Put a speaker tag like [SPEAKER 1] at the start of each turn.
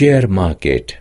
[SPEAKER 1] share market.